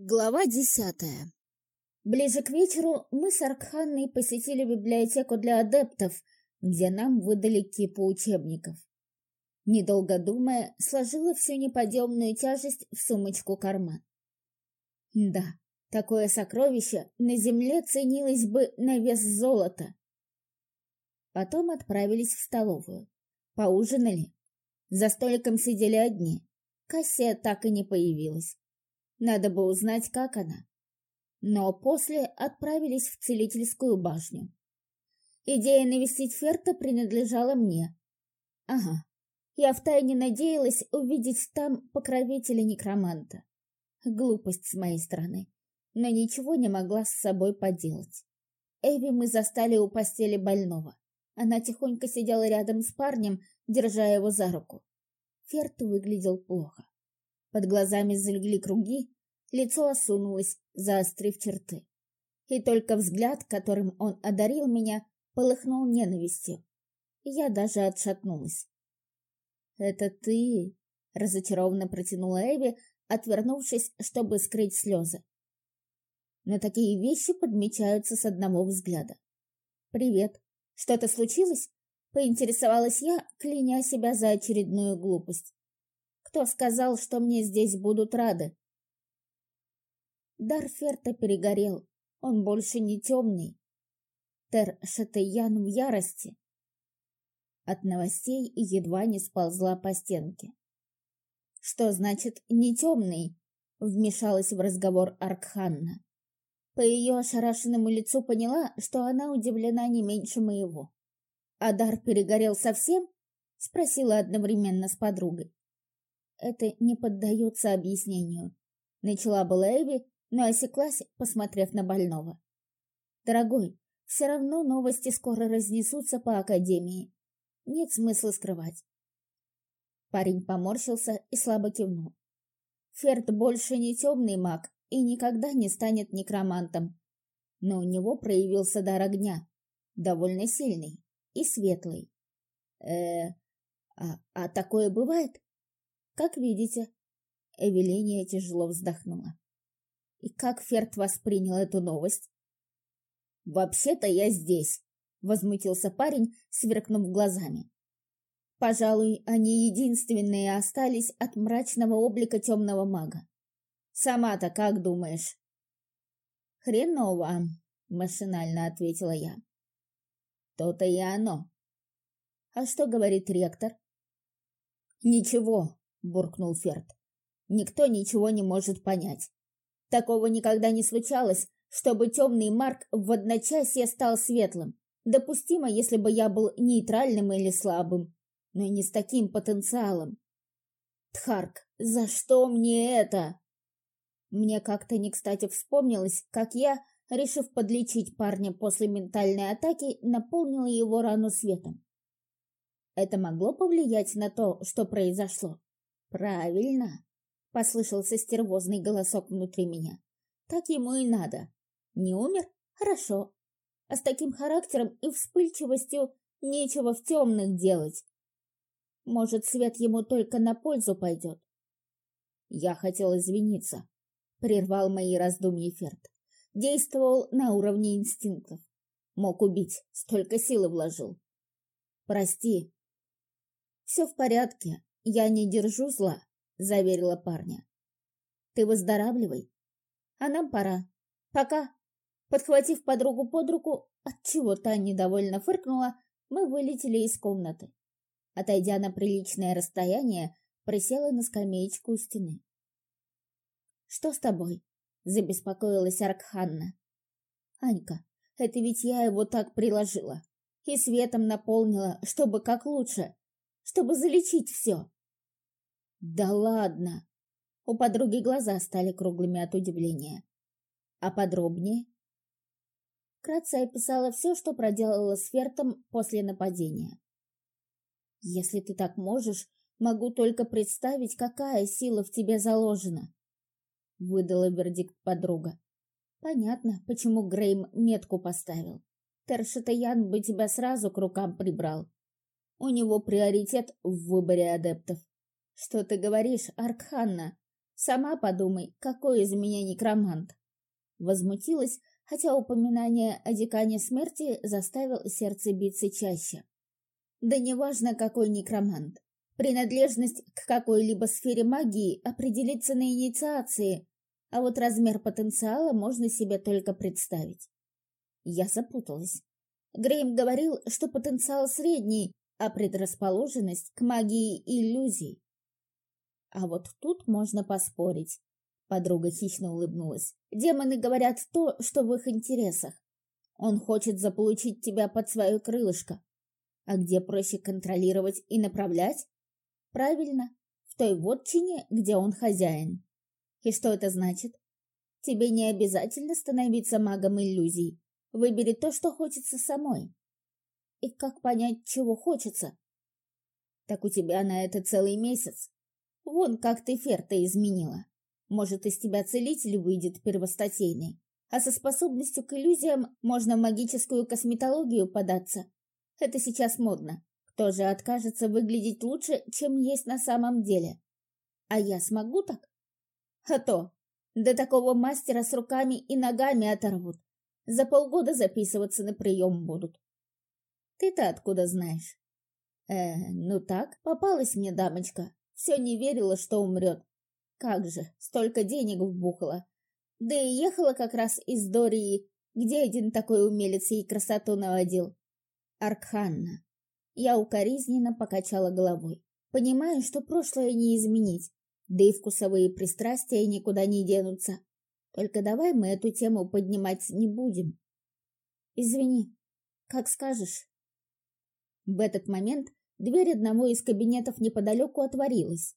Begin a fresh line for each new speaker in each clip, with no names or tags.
Глава десятая. Ближе к вечеру мы с Аркханной посетили библиотеку для адептов, где нам выдали кипу учебников. Недолго думая, сложила всю неподъемную тяжесть в сумочку-карман. Да, такое сокровище на земле ценилось бы на вес золота. Потом отправились в столовую. Поужинали. За столиком сидели одни. Кассия так и не появилась. Надо бы узнать, как она. Но после отправились в целительскую башню. Идея навестить Ферта принадлежала мне. Ага, я втайне надеялась увидеть там покровителя некроманта. Глупость с моей стороны, но ничего не могла с собой поделать. Эви мы застали у постели больного. Она тихонько сидела рядом с парнем, держа его за руку. Ферт выглядел плохо. Под глазами залегли круги, лицо осунулось, заострив черты. И только взгляд, которым он одарил меня, полыхнул ненавистью. Я даже отшатнулась. «Это ты?» — разочарованно протянула Эви, отвернувшись, чтобы скрыть слезы. Но такие вещи подмечаются с одного взгляда. «Привет. Что-то случилось?» — поинтересовалась я, кляня себя за очередную глупость. Кто сказал, что мне здесь будут рады? Дар Ферта перегорел. Он больше не темный. Тер Шатаян в ярости. От новостей едва не сползла по стенке. «Что значит «не темный»?» — вмешалась в разговор Аркханна. По ее ошарашенному лицу поняла, что она удивлена не меньше моего. «Адар перегорел совсем?» — спросила одновременно с подругой. Это не поддается объяснению. Начала была Эви, но осеклась, посмотрев на больного. Дорогой, все равно новости скоро разнесутся по Академии. Нет смысла скрывать. Парень поморщился и слабо кивнул. Ферд больше не темный маг и никогда не станет некромантом. Но у него проявился дар огня, довольно сильный и светлый. э а, а такое бывает? Как видите, Эвелиния тяжело вздохнула. И как Ферд воспринял эту новость? «Вообще-то я здесь», — возмутился парень, сверкнув глазами. Пожалуй, они единственные остались от мрачного облика темного мага. Сама-то как думаешь? Хреново, машинально ответила я. То-то и оно. А что говорит ректор? Ничего, — буркнул Ферд. «Никто ничего не может понять. Такого никогда не случалось, чтобы темный Марк в одночасье стал светлым. Допустимо, если бы я был нейтральным или слабым, но не с таким потенциалом. Тхарк, за что мне это? Мне как-то не кстати вспомнилось, как я, решив подлечить парня после ментальной атаки, наполнила его рану светом. Это могло повлиять на то, что произошло? «Правильно!» — послышался стервозный голосок внутри меня. «Так ему и надо. Не умер? Хорошо. А с таким характером и вспыльчивостью нечего в темных делать. Может, свет ему только на пользу пойдет?» Я хотел извиниться. Прервал мои раздумья Ферд. Действовал на уровне инстинктов. Мог убить, столько силы вложил. Прости. Все в порядке, «Я не держу зла», — заверила парня. «Ты выздоравливай, а нам пора. Пока». Подхватив подругу под руку, отчего та недовольно фыркнула, мы вылетели из комнаты. Отойдя на приличное расстояние, присела на скамеечку у стены. «Что с тобой?» — забеспокоилась Аркханна. «Анька, это ведь я его так приложила и светом наполнила, чтобы как лучше, чтобы залечить все. Да ладно! У подруги глаза стали круглыми от удивления. А подробнее? Вкратце описала все, что проделала с Фертом после нападения. Если ты так можешь, могу только представить, какая сила в тебе заложена. Выдала вердикт подруга. Понятно, почему Грейм метку поставил. Тершатаян бы тебя сразу к рукам прибрал. У него приоритет в выборе адептов. «Что ты говоришь, Аркханна?» Сама подумай, какой из меня некромант. Возмутилась, хотя упоминание о декане смерти заставило сердце биться чаще. Да неважно, какой некромант. Принадлежность к какой-либо сфере магии определится на инициации, а вот размер потенциала можно себе только представить. Я запуталась. Грейм говорил, что потенциал средний, а предрасположенность к магии иллюзий. А вот тут можно поспорить. Подруга хищно улыбнулась. Демоны говорят то, что в их интересах. Он хочет заполучить тебя под свое крылышко. А где проще контролировать и направлять? Правильно, в той вотчине, где он хозяин. И что это значит? Тебе не обязательно становиться магом иллюзий. Выбери то, что хочется самой. И как понять, чего хочется? Так у тебя на это целый месяц. Вон как ты ферта изменила. Может, из тебя целитель выйдет первостатейный. А со способностью к иллюзиям можно в магическую косметологию податься. Это сейчас модно. Кто же откажется выглядеть лучше, чем есть на самом деле? А я смогу так? А то. До такого мастера с руками и ногами оторвут. За полгода записываться на прием будут. Ты-то откуда знаешь? Э, ну так, попалась мне дамочка. Все не верила, что умрет. Как же, столько денег вбухала. Да и ехала как раз из Дории, где один такой умелец ей красоту наводил. Аркханна. Я укоризненно покачала головой. Понимаю, что прошлое не изменить, да и вкусовые пристрастия никуда не денутся. Только давай мы эту тему поднимать не будем. Извини, как скажешь. В этот момент Дверь одного из кабинетов неподалеку отворилась.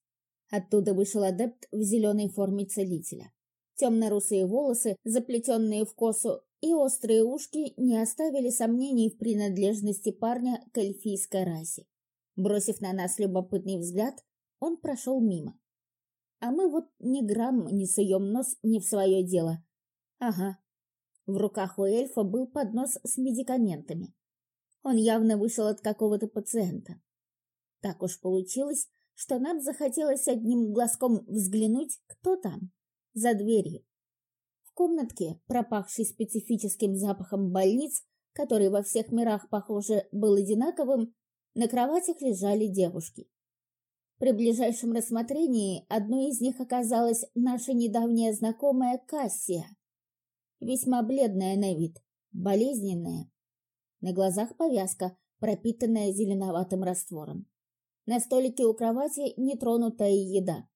Оттуда вышел адепт в зеленой форме целителя. Темно-русые волосы, заплетенные в косу, и острые ушки не оставили сомнений в принадлежности парня к эльфийской расе. Бросив на нас любопытный взгляд, он прошел мимо. А мы вот ни грамм не суем нос не в свое дело. Ага. В руках у эльфа был поднос с медикаментами. Он явно вышел от какого-то пациента. Так уж получилось, что нам захотелось одним глазком взглянуть, кто там, за дверью. В комнатке, пропахшей специфическим запахом больниц, который во всех мирах, похоже, был одинаковым, на кроватях лежали девушки. При ближайшем рассмотрении одной из них оказалась наша недавняя знакомая Кассия. Весьма бледная на вид, болезненная. На глазах повязка, пропитанная зеленоватым раствором. На столике у кровати нетронутая еда.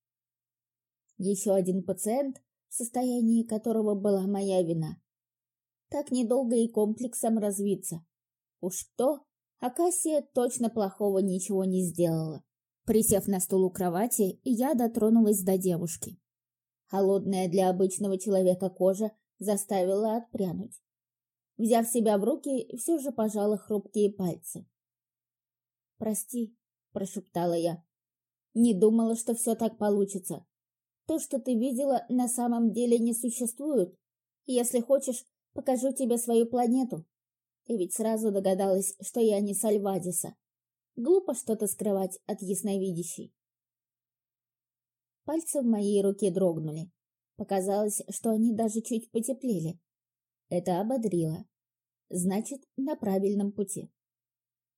Еще один пациент, в состоянии которого была моя вина. Так недолго и комплексом развиться. Уж то, а Кассия точно плохого ничего не сделала. Присев на стул у кровати, я дотронулась до девушки. Холодная для обычного человека кожа заставила отпрянуть. Взяв себя в руки, все же пожала хрупкие пальцы. «Прости», прошептала я. Не думала, что все так получится. То, что ты видела, на самом деле не существует. Если хочешь, покажу тебе свою планету. Ты ведь сразу догадалась, что я не Сальвадиса. Глупо что-то скрывать от ясновидящей. Пальцы в моей руке дрогнули. Показалось, что они даже чуть потеплели. Это ободрило. Значит, на правильном пути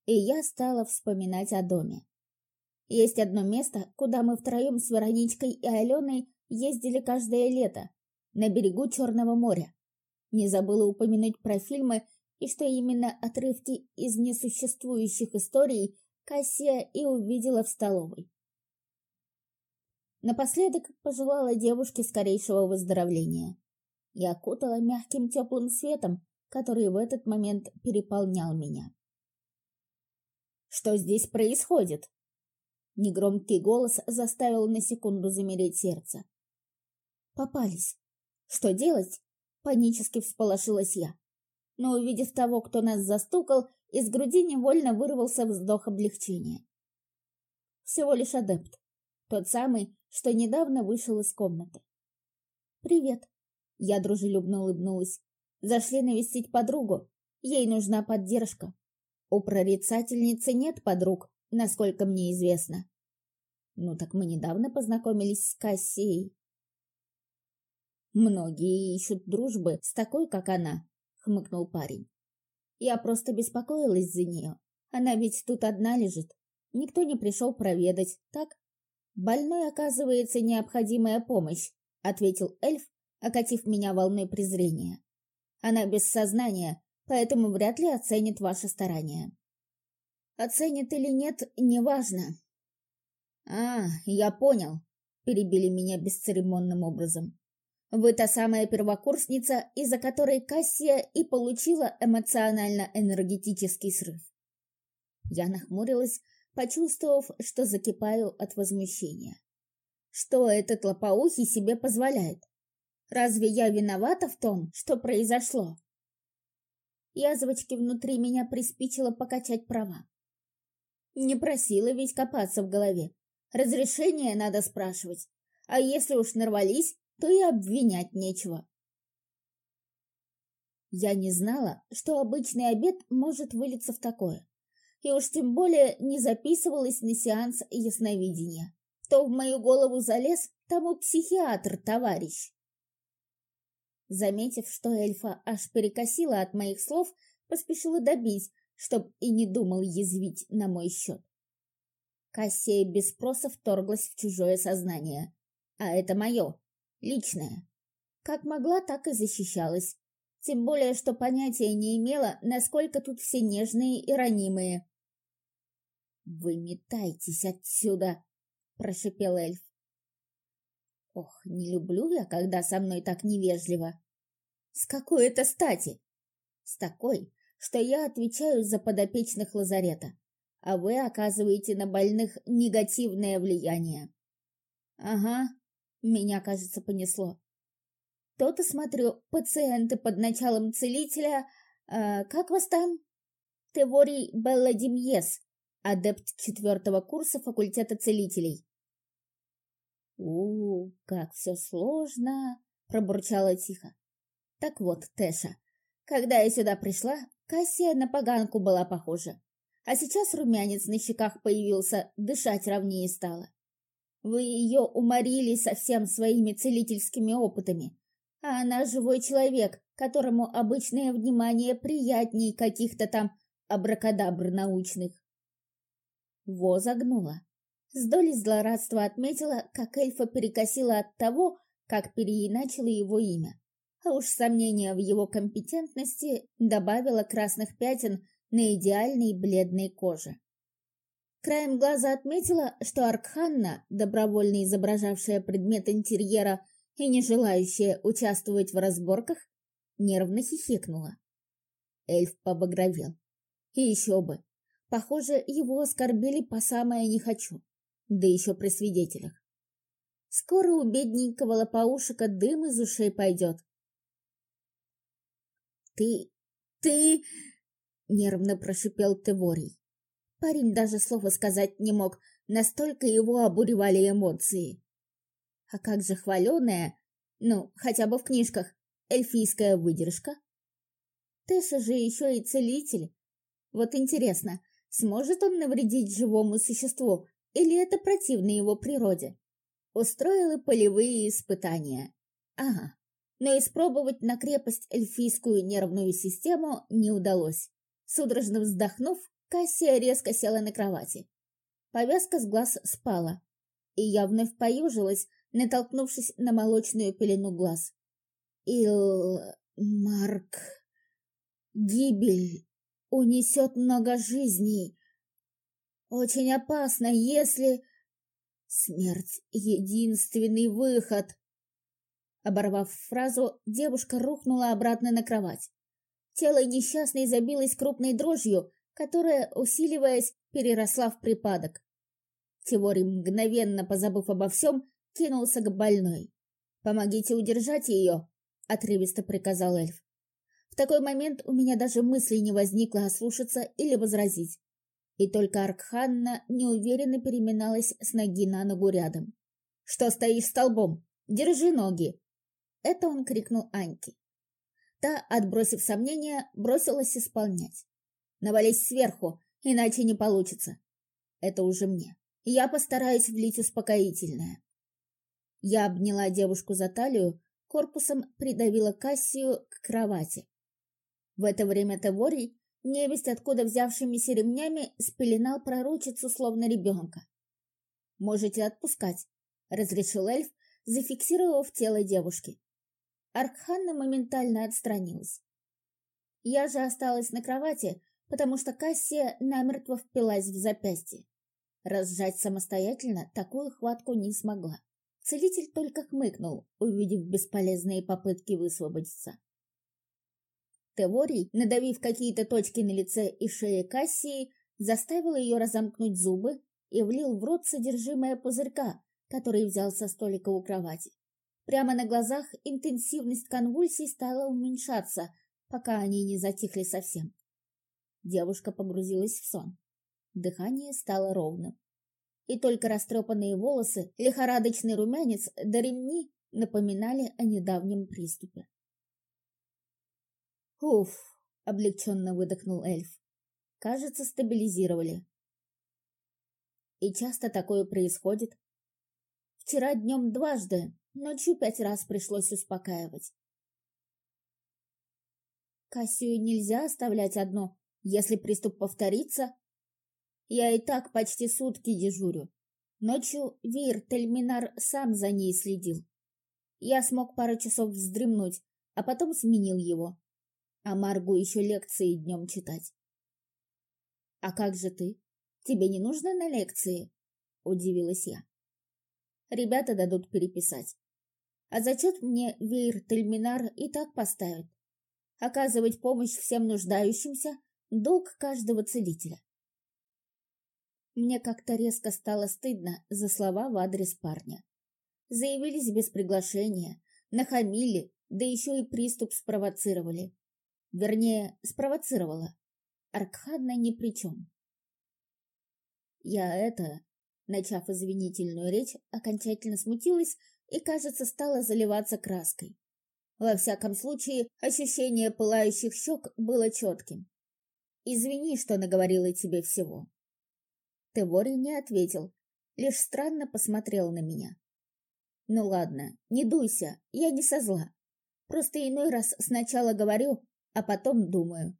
и я стала вспоминать о доме. Есть одно место, куда мы втроем с Вероничкой и Аленой ездили каждое лето, на берегу Черного моря. Не забыла упомянуть про фильмы и что именно отрывки из несуществующих историй Кассия и увидела в столовой. Напоследок пожелала девушке скорейшего выздоровления и окутала мягким теплым светом, который в этот момент переполнял меня. Что здесь происходит?» Негромкий голос заставил на секунду замереть сердце. «Попались. Что делать?» Панически всполошилась я. Но, увидев того, кто нас застукал, из груди невольно вырвался вздох облегчения. Всего лишь адепт. Тот самый, что недавно вышел из комнаты. «Привет!» Я дружелюбно улыбнулась. «Зашли навестить подругу. Ей нужна поддержка. У прорицательницы нет подруг, насколько мне известно. Ну так мы недавно познакомились с Кассией. Многие ищут дружбы с такой, как она, хмыкнул парень. Я просто беспокоилась за нее. Она ведь тут одна лежит. Никто не пришел проведать, так? Больной, оказывается, необходимая помощь, ответил эльф, окатив меня волной презрения. Она без сознания, поэтому вряд ли оценит ваши старания. Оценит или нет, неважно. А, я понял, перебили меня бесцеремонным образом. Вы та самая первокурсница, из-за которой Кассия и получила эмоционально-энергетический срыв. Я нахмурилась, почувствовав, что закипаю от возмущения. Что этот лопоухий себе позволяет? Разве я виновата в том, что произошло? Язвочки внутри меня приспичило покачать права. Не просила ведь копаться в голове. Разрешение надо спрашивать. А если уж нарвались, то и обвинять нечего. Я не знала, что обычный обед может вылиться в такое. И уж тем более не записывалась на сеанс ясновидения. Кто в мою голову залез, тому психиатр, товарищ. Заметив, что эльфа аж перекосила от моих слов, поспешила добить, чтоб и не думал язвить на мой счет. Кассия без спроса вторглась в чужое сознание. А это мое, личное. Как могла, так и защищалась. Тем более, что понятия не имела, насколько тут все нежные и ранимые. «Выметайтесь отсюда!» — прошипел эльф. Ох, не люблю я, когда со мной так невежливо. С какой это стати? С такой, что я отвечаю за подопечных лазарета, а вы оказываете на больных негативное влияние. Ага, меня, кажется, понесло. То-то, смотрю, пациенты под началом целителя... Э, как вас там? Теворий Белладимьес, адепт четвертого курса факультета целителей. У как все сложно!» — пробурчала тихо. «Так вот, Тэша, когда я сюда пришла, Кассия на поганку была похожа. А сейчас румянец на щеках появился, дышать ровнее стало. Вы ее уморили совсем своими целительскими опытами, а она живой человек, которому обычное внимание приятней каких-то там абракадабр научных. Во загнула. С долей злорадства отметила, как эльфа перекосила от того, как переиначила его имя. А уж сомнение в его компетентности добавило красных пятен на идеальной бледной коже. Краем глаза отметила, что Аркханна, добровольно изображавшая предмет интерьера и не желающая участвовать в разборках, нервно хихикнула. Эльф побагровел. И еще бы. Похоже, его оскорбили по самое не хочу. Да еще при свидетелях. Скоро у бедненького лопоушика дым из ушей пойдет. «Ты... ты...» — нервно прошипел Теворий. Парень даже слова сказать не мог, настолько его обуревали эмоции. А как же хваленая, ну, хотя бы в книжках, эльфийская выдержка? Тэша же еще и целитель. Вот интересно, сможет он навредить живому существу, или это противно его природе? Устроила полевые испытания. Ага, но испробовать на крепость эльфийскую нервную систему не удалось. Судорожно вздохнув, Кассия резко села на кровати. Повязка с глаз спала, и я вновь поюжилась, натолкнувшись на молочную пелену глаз. Ил... Марк... Гибель унесет много жизней. Очень опасно, если... Смерть — единственный выход. Оборвав фразу, девушка рухнула обратно на кровать. Тело несчастной забилось крупной дрожью, которая, усиливаясь, переросла в припадок. Теорий, мгновенно позабыв обо всем, кинулся к больной. «Помогите удержать ее!» — отрывисто приказал эльф. В такой момент у меня даже мысли не возникло ослушаться или возразить. И только Аркханна неуверенно переминалась с ноги на ногу рядом. «Что стоишь столбом? Держи ноги!» Это он крикнул Аньке. Та, отбросив сомнения, бросилась исполнять. «Навались сверху, иначе не получится». Это уже мне. Я постараюсь влить успокоительное. Я обняла девушку за талию, корпусом придавила Кассию к кровати. В это время Теворий, невесть откуда взявшимися ремнями, спеленал пророчицу словно ребенка. «Можете отпускать», — разрешил эльф, зафиксировав тело девушки. Аркханна моментально отстранилась. Я же осталась на кровати, потому что Кассия намертво впилась в запястье. Разжать самостоятельно такую хватку не смогла. Целитель только хмыкнул, увидев бесполезные попытки высвободиться. Теворий, надавив какие-то точки на лице и шее Кассии, заставил ее разомкнуть зубы и влил в рот содержимое пузырька, который взял со столика у кровати. Прямо на глазах интенсивность конвульсий стала уменьшаться, пока они не затихли совсем. Девушка погрузилась в сон. Дыхание стало ровным. И только растрепанные волосы, лихорадочный румянец да ремни напоминали о недавнем приступе. «Уф!» — облегченно выдохнул эльф. «Кажется, стабилизировали». «И часто такое происходит?» «Вчера днем дважды, ночью пять раз пришлось успокаивать». «Кассию нельзя оставлять одно, если приступ повторится?» «Я и так почти сутки дежурю. Ночью Вир Тельминар сам за ней следил. Я смог пару часов вздремнуть, а потом сменил его а Маргу еще лекции днем читать. «А как же ты? Тебе не нужно на лекции?» – удивилась я. «Ребята дадут переписать. А зачет мне Вейр Тельминар и так поставят. Оказывать помощь всем нуждающимся – долг каждого целителя». Мне как-то резко стало стыдно за слова в адрес парня. Заявились без приглашения, нахамили, да еще и приступ спровоцировали. Вернее, спровоцировала. Аркхадна ни при чем. Я это, начав извинительную речь, окончательно смутилась и, кажется, стала заливаться краской. Во всяком случае, ощущение пылающих щек было четким. «Извини, что наговорила тебе всего». Тевори не ответил, лишь странно посмотрел на меня. «Ну ладно, не дуйся, я не со зла. Просто иной раз сначала говорю, а потом думаю.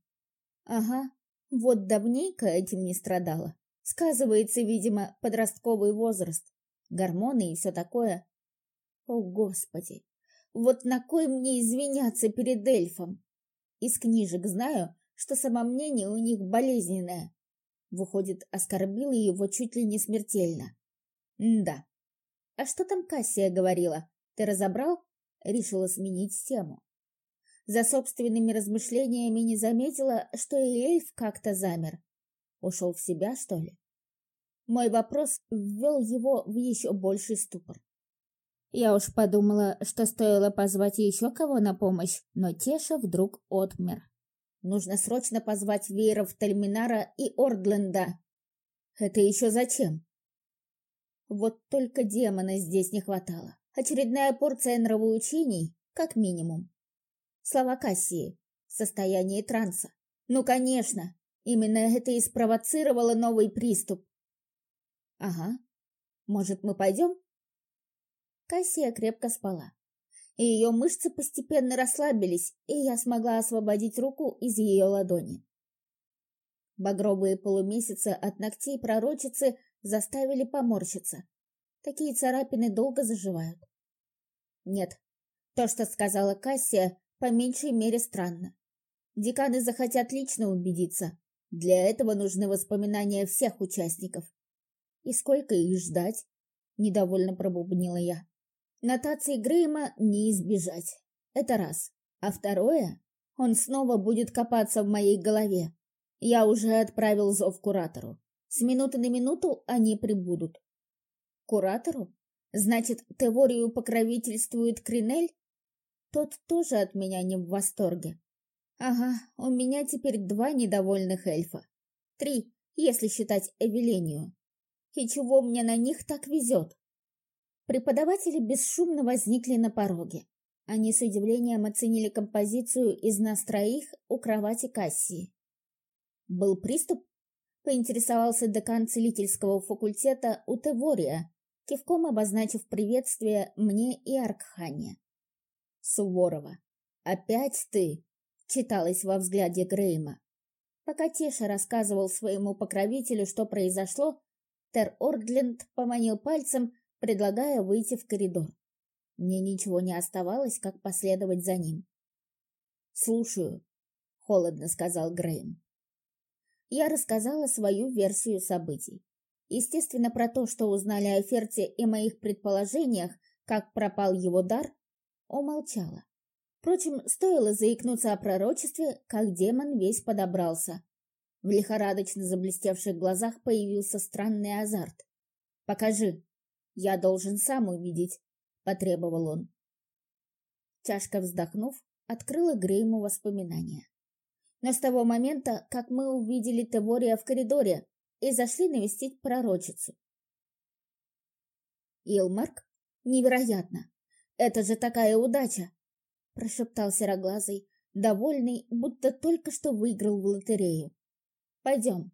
Ага, вот давненько этим не страдала. Сказывается, видимо, подростковый возраст, гормоны и все такое. О, Господи, вот на кой мне извиняться перед эльфом? Из книжек знаю, что самомнение у них болезненное. Выходит, оскорбила его чуть ли не смертельно. М да. А что там Кассия говорила? Ты разобрал? Решила сменить тему. За собственными размышлениями не заметила, что и эльф как-то замер. Ушел в себя, что ли? Мой вопрос ввел его в еще больший ступор. Я уж подумала, что стоило позвать еще кого на помощь, но Теша вдруг отмер. Нужно срочно позвать Вейров Тальминара и Ордленда. Это еще зачем? Вот только демона здесь не хватало. Очередная порция нравоучений, как минимум. Слова Кассии. Состояние транса. Ну, конечно, именно это и спровоцировало новый приступ. Ага. Может, мы пойдем? Кассия крепко спала. И ее мышцы постепенно расслабились, и я смогла освободить руку из ее ладони. Багровые полумесяцы от ногтей пророчицы заставили поморщиться. Такие царапины долго заживают. Нет, то, что сказала Кассия, по меньшей мере странно. Деканы захотят лично убедиться. Для этого нужны воспоминания всех участников. И сколько их ждать? Недовольно пробубнила я. Нотации Грейма не избежать. Это раз. А второе, он снова будет копаться в моей голове. Я уже отправил зов куратору. С минуты на минуту они прибудут. Куратору? Значит, Теворию покровительствует Кринель? Тот тоже от меня не в восторге. Ага, у меня теперь два недовольных эльфа. Три, если считать Эвелению. И чего мне на них так везет? Преподаватели бесшумно возникли на пороге. Они с удивлением оценили композицию из нас троих у кровати Кассии. «Был приступ?» — поинтересовался декан целительского факультета у Тевория, кивком обозначив приветствие мне и Аркхане. Суворова. «Опять ты?» — читалось во взгляде Грейма. Пока Теша рассказывал своему покровителю, что произошло, Тер Ордленд поманил пальцем, предлагая выйти в коридор. Мне ничего не оставалось, как последовать за ним. «Слушаю», — холодно сказал Грейм. Я рассказала свою версию событий. Естественно, про то, что узнали о Ферте и моих предположениях, как пропал его дар, умолчала. Впрочем, стоило заикнуться о пророчестве, как демон весь подобрался. В лихорадочно заблестевших глазах появился странный азарт. «Покажи. Я должен сам увидеть», — потребовал он. Чашка, вздохнув, открыла Грейму воспоминания. Но с того момента, как мы увидели Тевория в коридоре и зашли навестить пророчицу. Илмарк? Невероятно! Это же такая удача! Прошептал сероглазый, довольный, будто только что выиграл в лотерею. Пойдем.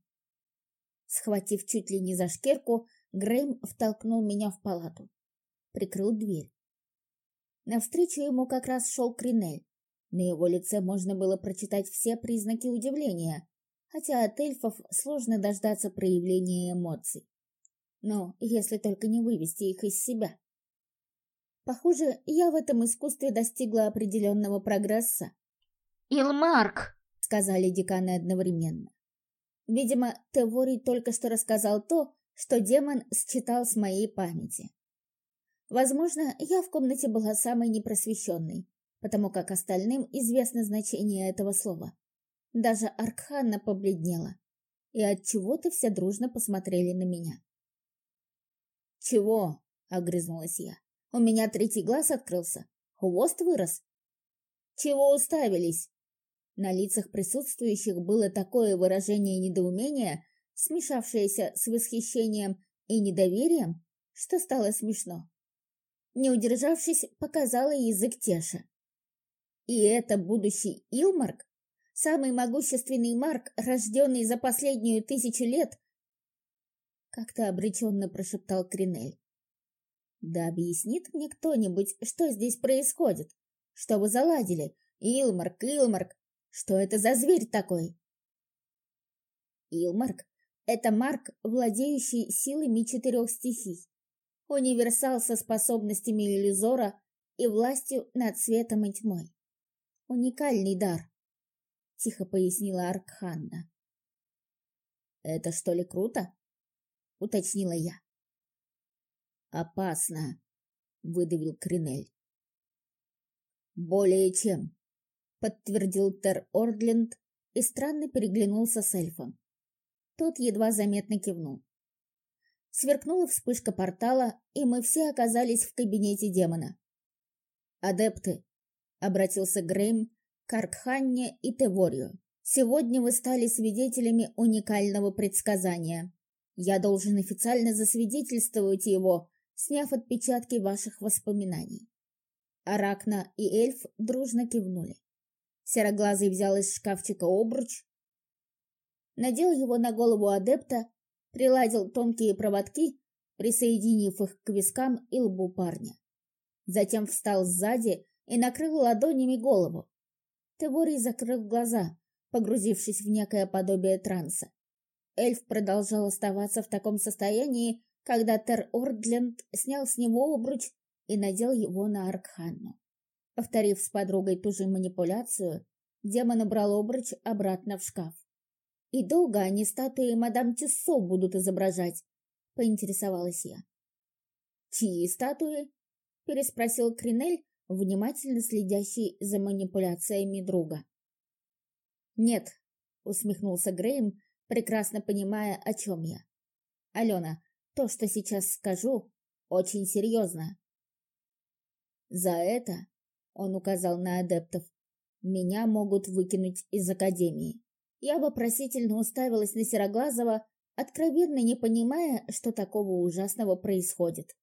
Схватив чуть ли не за шкирку, Грэм втолкнул меня в палату. Прикрыл дверь. Навстречу ему как раз шел Кринель. На его лице можно было прочитать все признаки удивления, хотя от эльфов сложно дождаться проявления эмоций. Но если только не вывести их из себя. Похоже, я в этом искусстве достигла определенного прогресса.
«Илмарк!»
— сказали деканы одновременно. Видимо, Теворий только что рассказал то, что демон считал с моей памяти. Возможно, я в комнате была самой непросвещенной, потому как остальным известно значение этого слова. Даже Аркханна побледнела, и от чего-то все дружно посмотрели на меня. «Чего?» — огрызнулась я. «У меня третий глаз открылся, хвост вырос». «Чего уставились?» На лицах присутствующих было такое выражение недоумения, смешавшееся с восхищением и недоверием, что стало смешно. Не удержавшись, показала язык Теша. И это будущий Илмарк? Самый могущественный Марк, рожденный за последнюю тысячу лет? Как-то обреченно прошептал Кринель. Да объяснит мне кто-нибудь, что здесь происходит? Что вы заладили? Илмарк, Илмарк, что это за зверь такой? Илмарк — это Марк, владеющий силами четырех стихий. Универсал со способностями иллюзора и властью над светом и тьмой. Уникальный дар, — тихо пояснила Аркханна. «Это что ли круто?» — уточнила я. «Опасно», — выдавил Кринель. «Более чем», — подтвердил Тер Ордленд и странно переглянулся с эльфом. Тот едва заметно кивнул. Сверкнула вспышка портала, и мы все оказались в кабинете демона. «Адепты, обратился Грейм к Аркханне и Теворию. «Сегодня вы стали свидетелями уникального предсказания. Я должен официально засвидетельствовать его, сняв отпечатки ваших воспоминаний». Аракна и эльф дружно кивнули. Сероглазый взял из шкафчика обруч, надел его на голову адепта, приладил тонкие проводки, присоединив их к вискам и лбу парня. Затем встал сзади и накрыл ладонями голову. Теворий закрыл глаза, погрузившись в некое подобие транса. Эльф продолжал оставаться в таком состоянии, когда Тер Ордленд снял с него обруч и надел его на Аркханну. Повторив с подругой ту же манипуляцию, демон убрал обруч обратно в шкаф. «И долго они статуи мадам Тюссо будут изображать?» — поинтересовалась я. «Чьи статуи?» — переспросил Кринель, внимательно следящий за манипуляциями друга. «Нет», — усмехнулся Грейм, прекрасно понимая, о чем я. «Алена, то, что сейчас скажу, очень серьезно». «За это», — он указал на адептов, — «меня могут выкинуть из Академии». Я вопросительно уставилась на Сероглазого, откровенно не понимая, что такого ужасного происходит.